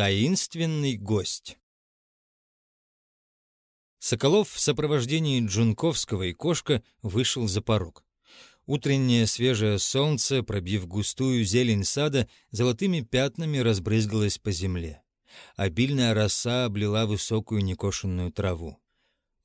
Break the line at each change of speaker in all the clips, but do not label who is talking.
Таинственный гость. Соколов в сопровождении Джунковского и Кошка вышел за порог. Утреннее свежее солнце, пробив густую зелень сада, золотыми пятнами разбрызгалось по земле. Обильная роса облила высокую некошенную траву.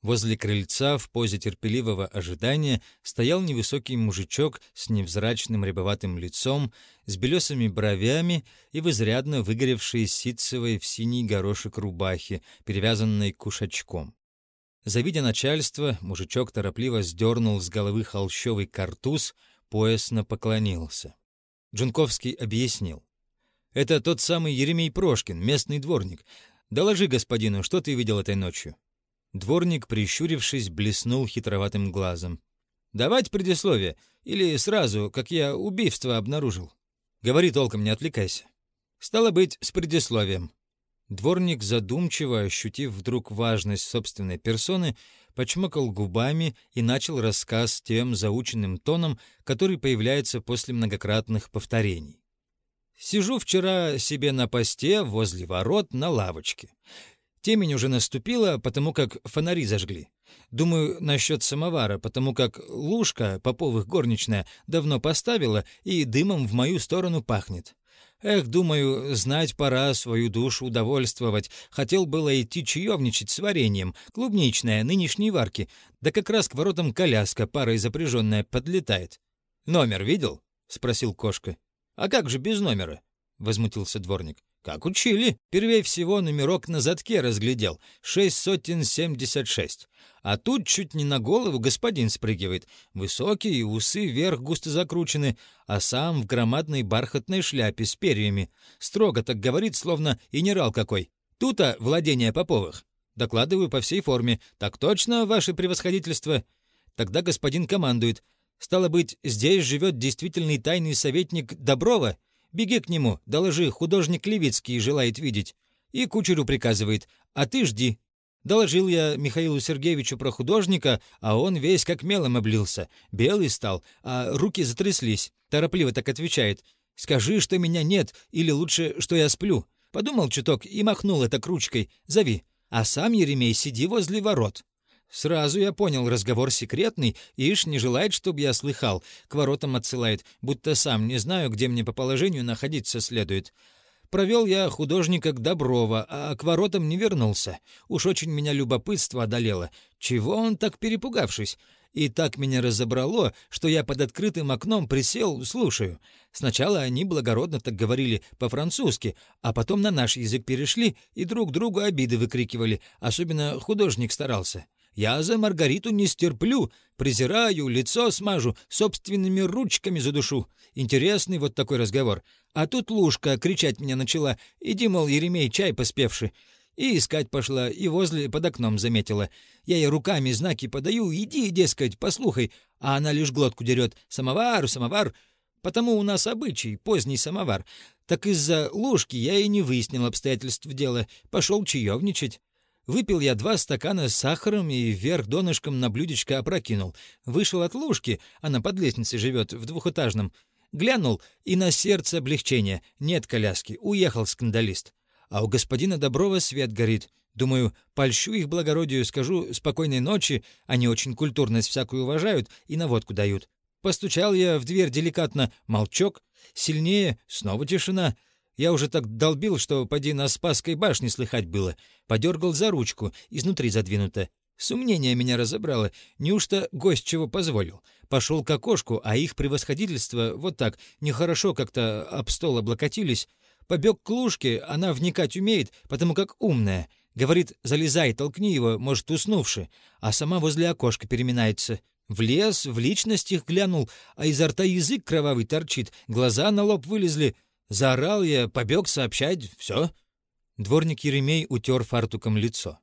Возле крыльца в позе терпеливого ожидания стоял невысокий мужичок с невзрачным рябоватым лицом, с белесыми бровями и в изрядно выгоревшей ситцевой в синий горошек рубахе, перевязанной кушачком. Завидя начальство, мужичок торопливо сдернул с головы холщовый картуз, поясно поклонился. Джунковский объяснил. «Это тот самый Еремей Прошкин, местный дворник. Доложи господину, что ты видел этой ночью?» Дворник, прищурившись, блеснул хитроватым глазом. «Давать предисловие? Или сразу, как я убийство обнаружил?» «Говори толком, не отвлекайся». «Стало быть, с предисловием». Дворник, задумчиво ощутив вдруг важность собственной персоны, почмокал губами и начал рассказ тем заученным тоном, который появляется после многократных повторений. «Сижу вчера себе на посте возле ворот на лавочке. Темень уже наступила, потому как фонари зажгли. Думаю, насчет самовара, потому как лужка, поповых горничная, давно поставила, и дымом в мою сторону пахнет. Эх, думаю, знать пора свою душу удовольствовать. Хотел было идти чаевничать с вареньем, клубничное, нынешней варки. Да как раз к воротам коляска, парой запряженная, подлетает. «Номер видел?» — спросил кошка. «А как же без номера?» — возмутился дворник. Как учили. Первей всего номерок на задке разглядел. Шесть сотен семьдесят шесть. А тут чуть не на голову господин спрыгивает. Высокие, усы вверх густо закручены, а сам в громадной бархатной шляпе с перьями. Строго так говорит, словно генерал какой. Тута владение Поповых. Докладываю по всей форме. Так точно, ваше превосходительство. Тогда господин командует. Стало быть, здесь живет действительный тайный советник Доброва — Беги к нему, доложи, художник Левицкий желает видеть. И кучеру приказывает, а ты жди. Доложил я Михаилу Сергеевичу про художника, а он весь как мелом облился. Белый стал, а руки затряслись. Торопливо так отвечает. «Скажи, что меня нет, или лучше, что я сплю». Подумал чуток и махнул это ручкой. «Зови». А сам Еремей сиди возле ворот. Сразу я понял, разговор секретный, ишь не желает, чтобы я слыхал, к воротам отсылает, будто сам не знаю, где мне по положению находиться следует. Провел я художника к Доброва, а к воротам не вернулся. Уж очень меня любопытство одолело. Чего он так перепугавшись? И так меня разобрало, что я под открытым окном присел, слушаю. Сначала они благородно так говорили по-французски, а потом на наш язык перешли и друг другу обиды выкрикивали, особенно художник старался. Я за Маргариту не стерплю, презираю, лицо смажу, собственными ручками задушу. Интересный вот такой разговор. А тут Лушка кричать меня начала. Иди, мол, Еремей, чай поспевший. И искать пошла, и возле под окном заметила. Я ей руками знаки подаю, иди, дескать, послухай. А она лишь глотку дерет. Самовар, самовар. Потому у нас обычай, поздний самовар. Так из-за ложки я и не выяснил обстоятельств дела. Пошел чаевничать. Выпил я два стакана с сахаром и вверх донышком на блюдечко опрокинул. Вышел от лужки, она под лестницей живет, в двухэтажном. Глянул, и на сердце облегчение. Нет коляски, уехал скандалист. А у господина Доброва свет горит. Думаю, польщу их благородию, скажу спокойной ночи, они очень культурность всякую уважают и на водку дают. Постучал я в дверь деликатно, молчок, сильнее, снова тишина. Я уже так долбил, что поди на Спасской башне слыхать было. Подергал за ручку, изнутри задвинуто. Сомнение меня разобрало. Неужто гость чего позволил? Пошел к окошку, а их превосходительство вот так, нехорошо как-то об стол облокотились. Побег к лужке, она вникать умеет, потому как умная. Говорит, залезай, толкни его, может, уснувши. А сама возле окошка переминается. В лес, в личность их глянул, а изо рта язык кровавый торчит, глаза на лоб вылезли — Заорал я, побег сообщать, все. Дворник Еремей утер фартуком лицо.